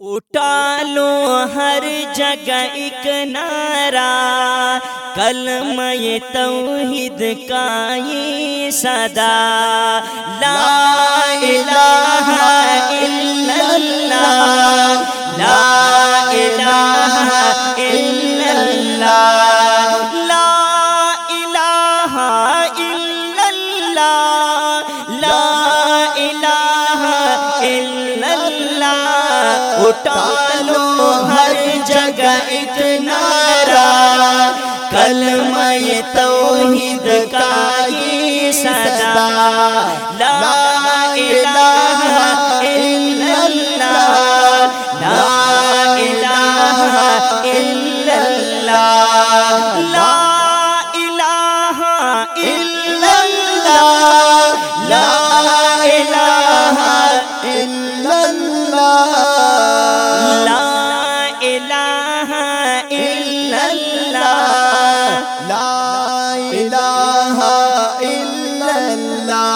اٹھا لو ہر جگہ ایک نعرہ کلم توحید کا یہ صدا۔ لا الہ الا اللہ، لا الہ الا اٹھا لو ہر جگہ اتنا نعرہ کلمہ توحید کا یہ صدا۔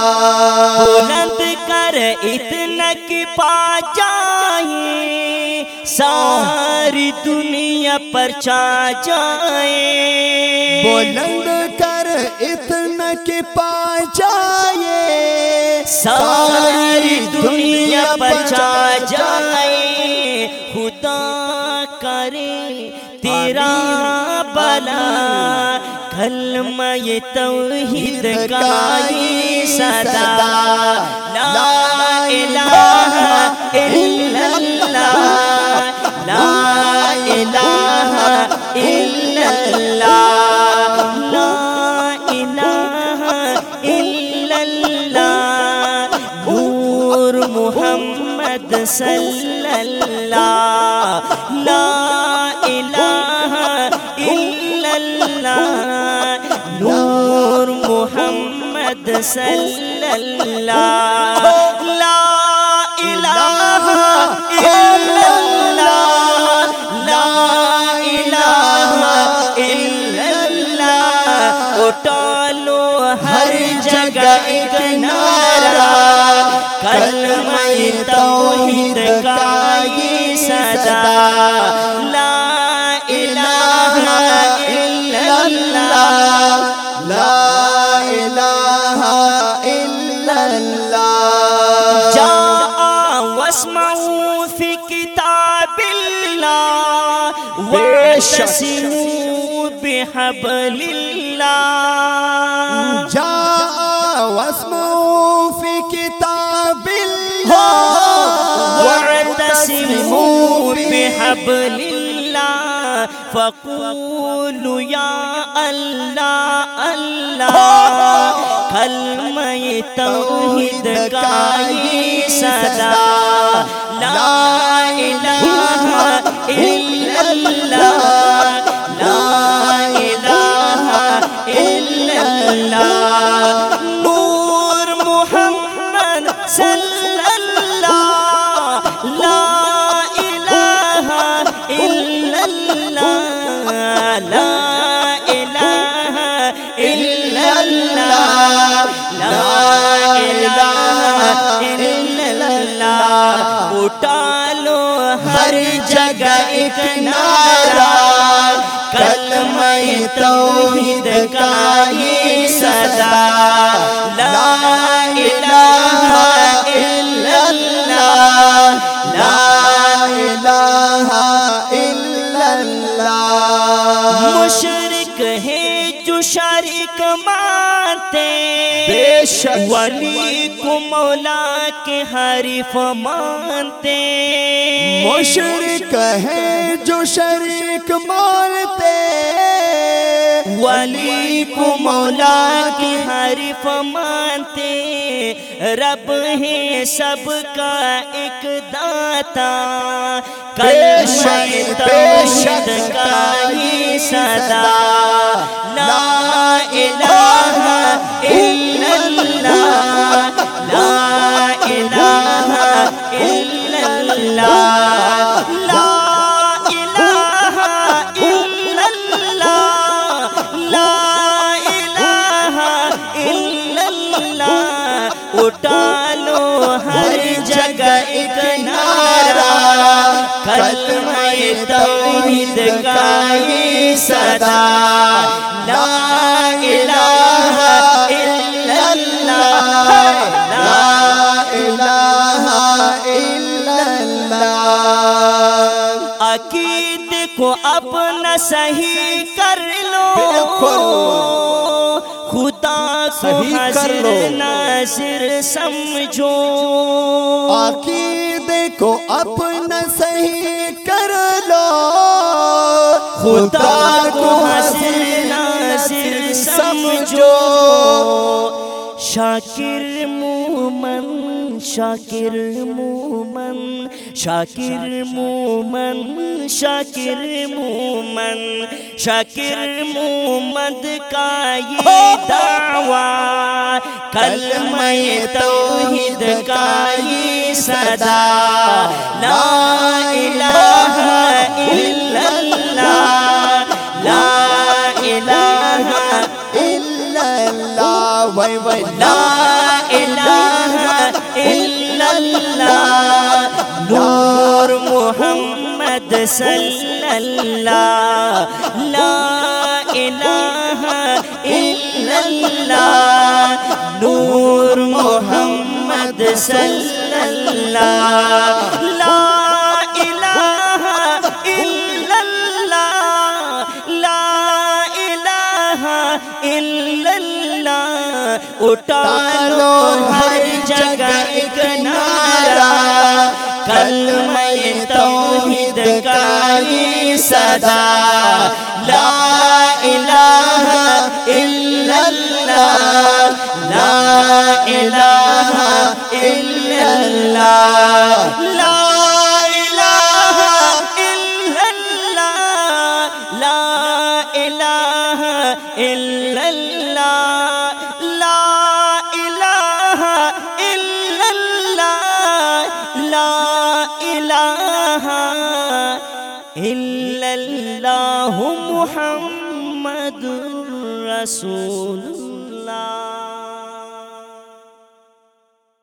بلند کر اتنا کی پا جائیں ساری دنیا پر چا جائیں بلند کر اتنا کہ پا جائے ساری دنیا پر چا جائے۔ خدا کرے تیرا بلا کلمہ توحید کا یہ صدا لا الہ الا اللہ لا الہ الا اللہ لا الہ الا اللہ نور محمد صلی اللہ لا محمد صلی اللہ لا الہ الا اللہ لا الہ الا اللہ اٹھالو ہر جگہ ایک نعرہ، کلمہ توحید کا واعتصموا بحبل الله جاء واسمعوا في كتاب الله واعتصموا بحبل الله فقولوا يا الله الله کا یہ صدا لا الہ اللہ اٹھا لو ہر جگہ ایک نعرہ، کلمہ توحید کا یہ صدا لا الہ الا اللہ، لا الہ الا اللہ۔ مشرک ہے جو شریک مانتے بے شک۔ ولی کو مولا کے حریف مانتے۔ مشرک ہے جو شریک مانتے۔ ولی کو مولا کی حریف مانتے۔ رب ہے سب کا ایک داتا۔ کلمہ توحید کا یہ صدا۔ لا الہ الا اللہ، اٹھا لو ہر جگہ ایک نعرہ۔ توحید کا یہ صدا۔ لا الہ الا اللہ۔ لا الہ الا اللہ۔ عقید کو اپنا صحیح کر لو۔ بالکل۔ صحیح کر لو۔ ناظر سمجھو۔ عقیدے کو اپنا صحیح کر لو۔ خدا کو حاضر ناظر سمجھو۔ شاکر مومن شاکر مومن شاکر مومن شاکر مومن۔ شاکر مومد کا یہ دعویٰ کلمہ توحید کا یہ صدا لا الہ الا اللہ لا الہ الا اللہ وای وای لا صلی اللہ لا الہ الا اللہ نور محمد صلی اللہ لا الہ الا اللہ لا الہ الا اللہ اٹھا لو ہر جگہ ایک نعرہ کلمہ توحید کاری صدا لا إله إلا الله. لا إله إلا الله. لا إله إلا الله. لا الہ إلا الله. إله إلا الله. لا إله إلا الله محمد رسول